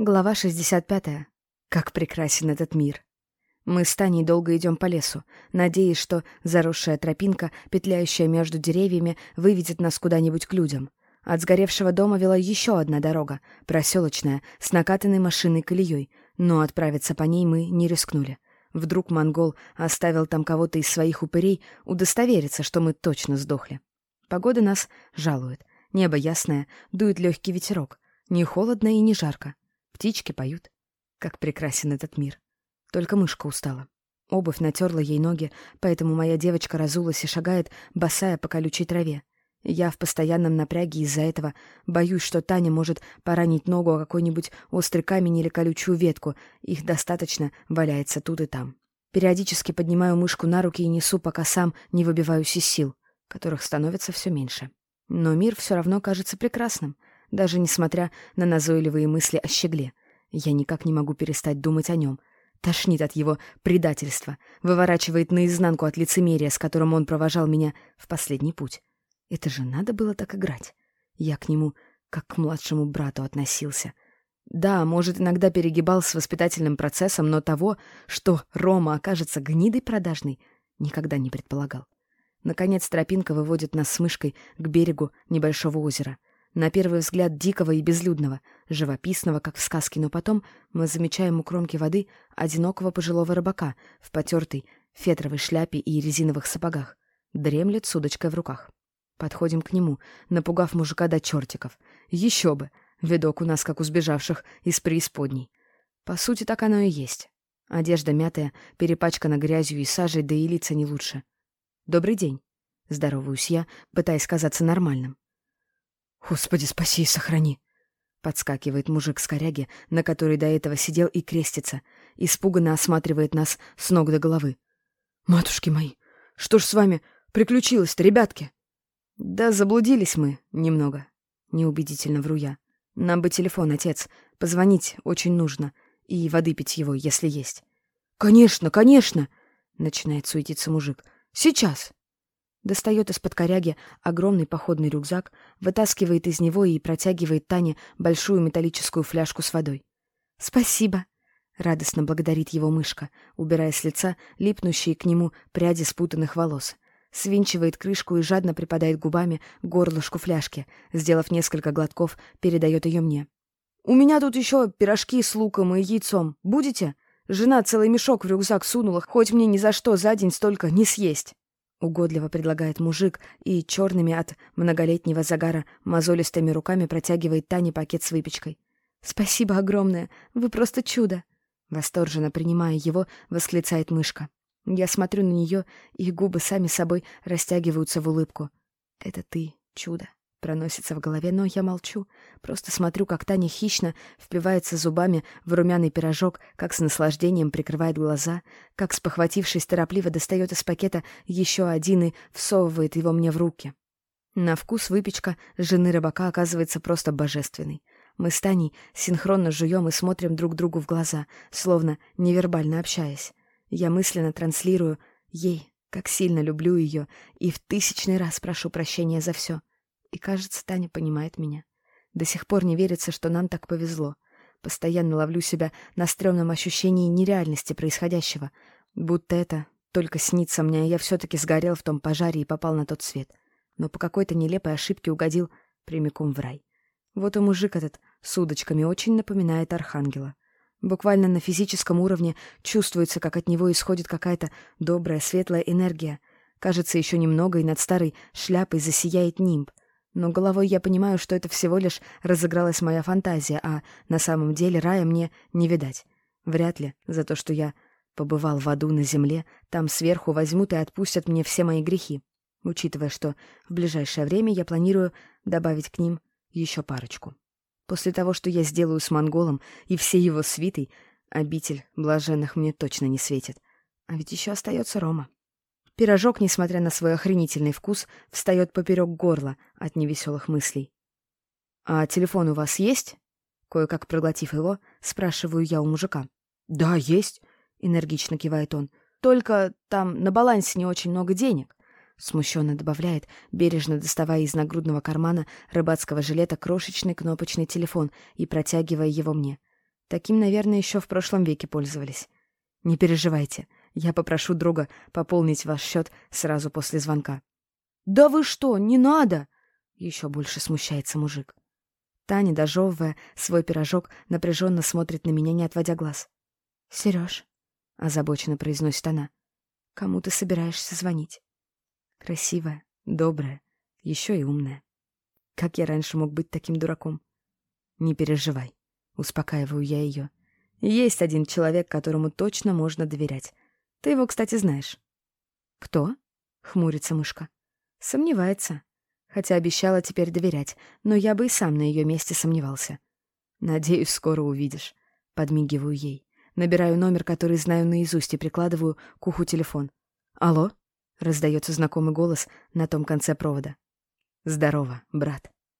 Глава 65. Как прекрасен этот мир. Мы с Таней долго идем по лесу, надеясь, что заросшая тропинка, петляющая между деревьями, выведет нас куда-нибудь к людям. От сгоревшего дома вела еще одна дорога, проселочная, с накатанной машиной колеей, но отправиться по ней мы не рискнули. Вдруг монгол оставил там кого-то из своих упырей удостовериться, что мы точно сдохли. Погода нас жалует. Небо ясное, дует легкий ветерок. Не холодно и не жарко. Птички поют. Как прекрасен этот мир. Только мышка устала. Обувь натерла ей ноги, поэтому моя девочка разулась и шагает, босая по колючей траве. Я в постоянном напряге из-за этого боюсь, что Таня может поранить ногу о какой-нибудь острый камень или колючую ветку. Их достаточно валяется тут и там. Периодически поднимаю мышку на руки и несу, пока сам не выбиваюсь из сил, которых становится все меньше. Но мир все равно кажется прекрасным даже несмотря на назойливые мысли о щегле. Я никак не могу перестать думать о нем. Тошнит от его предательства, выворачивает наизнанку от лицемерия, с которым он провожал меня в последний путь. Это же надо было так играть. Я к нему как к младшему брату относился. Да, может, иногда перегибал с воспитательным процессом, но того, что Рома окажется гнидой продажной, никогда не предполагал. Наконец тропинка выводит нас с мышкой к берегу небольшого озера — на первый взгляд дикого и безлюдного, живописного, как в сказке, но потом мы замечаем у кромки воды одинокого пожилого рыбака в потертой фетровой шляпе и резиновых сапогах. Дремлет с удочкой в руках. Подходим к нему, напугав мужика до чертиков. Еще бы! Видок у нас, как у сбежавших из преисподней. По сути, так оно и есть. Одежда мятая, перепачкана грязью и сажей, да и лица не лучше. «Добрый день!» — здороваюсь я, пытаясь казаться нормальным. «Господи, спаси и сохрани!» Подскакивает мужик с коряги, на которой до этого сидел и крестится, испуганно осматривает нас с ног до головы. «Матушки мои, что ж с вами приключилось-то, ребятки?» «Да заблудились мы немного», — неубедительно вру я. «Нам бы телефон, отец. Позвонить очень нужно. И воды пить его, если есть». «Конечно, конечно!» — начинает суетиться мужик. «Сейчас!» Достает из-под коряги огромный походный рюкзак, вытаскивает из него и протягивает Тане большую металлическую фляжку с водой. «Спасибо!» — радостно благодарит его мышка, убирая с лица липнущие к нему пряди спутанных волос. Свинчивает крышку и жадно припадает губами к горлышку фляжки, сделав несколько глотков, передает ее мне. «У меня тут еще пирожки с луком и яйцом. Будете? Жена целый мешок в рюкзак сунула, хоть мне ни за что за день столько не съесть». Угодливо предлагает мужик и черными от многолетнего загара мозолистыми руками протягивает Тане пакет с выпечкой. «Спасибо огромное! Вы просто чудо!» Восторженно принимая его, восклицает мышка. Я смотрю на нее, и губы сами собой растягиваются в улыбку. «Это ты, чудо!» Проносится в голове, но я молчу. Просто смотрю, как Таня хищно впивается зубами в румяный пирожок, как с наслаждением прикрывает глаза, как, спохватившись, торопливо достает из пакета еще один и всовывает его мне в руки. На вкус выпечка жены рыбака оказывается просто божественной. Мы с Таней синхронно жуем и смотрим друг другу в глаза, словно невербально общаясь. Я мысленно транслирую ей, как сильно люблю ее, и в тысячный раз прошу прощения за все. И, кажется, Таня понимает меня. До сих пор не верится, что нам так повезло. Постоянно ловлю себя на стрёмном ощущении нереальности происходящего. Будто это только снится мне, а я все-таки сгорел в том пожаре и попал на тот свет. Но по какой-то нелепой ошибке угодил прямиком в рай. Вот и мужик этот с удочками очень напоминает архангела. Буквально на физическом уровне чувствуется, как от него исходит какая-то добрая, светлая энергия. Кажется, еще немного, и над старой шляпой засияет нимб — но головой я понимаю, что это всего лишь разыгралась моя фантазия, а на самом деле рая мне не видать. Вряд ли за то, что я побывал в аду на земле, там сверху возьмут и отпустят мне все мои грехи, учитывая, что в ближайшее время я планирую добавить к ним еще парочку. После того, что я сделаю с монголом и всей его свитой, обитель блаженных мне точно не светит. А ведь еще остается Рома. Пирожок, несмотря на свой охренительный вкус, встает поперек горла от невеселых мыслей. «А телефон у вас есть?» Кое-как проглотив его, спрашиваю я у мужика. «Да, есть», — энергично кивает он. «Только там на балансе не очень много денег», — смущенно добавляет, бережно доставая из нагрудного кармана рыбацкого жилета крошечный кнопочный телефон и протягивая его мне. Таким, наверное, еще в прошлом веке пользовались. Не переживайте, я попрошу друга пополнить ваш счет сразу после звонка. «Да вы что, не надо!» Еще больше смущается мужик. Таня, дожевывая свой пирожок, напряженно смотрит на меня, не отводя глаз. «Сереж», — озабоченно произносит она, — «кому ты собираешься звонить?» Красивая, добрая, еще и умная. Как я раньше мог быть таким дураком? Не переживай, успокаиваю я ее. Есть один человек, которому точно можно доверять. Ты его, кстати, знаешь. Кто? Хмурится мышка. Сомневается. Хотя обещала теперь доверять, но я бы и сам на ее месте сомневался. Надеюсь, скоро увидишь. Подмигиваю ей. Набираю номер, который знаю наизусть, и прикладываю к уху телефон. «Алло?» — раздается знакомый голос на том конце провода. «Здорово, брат».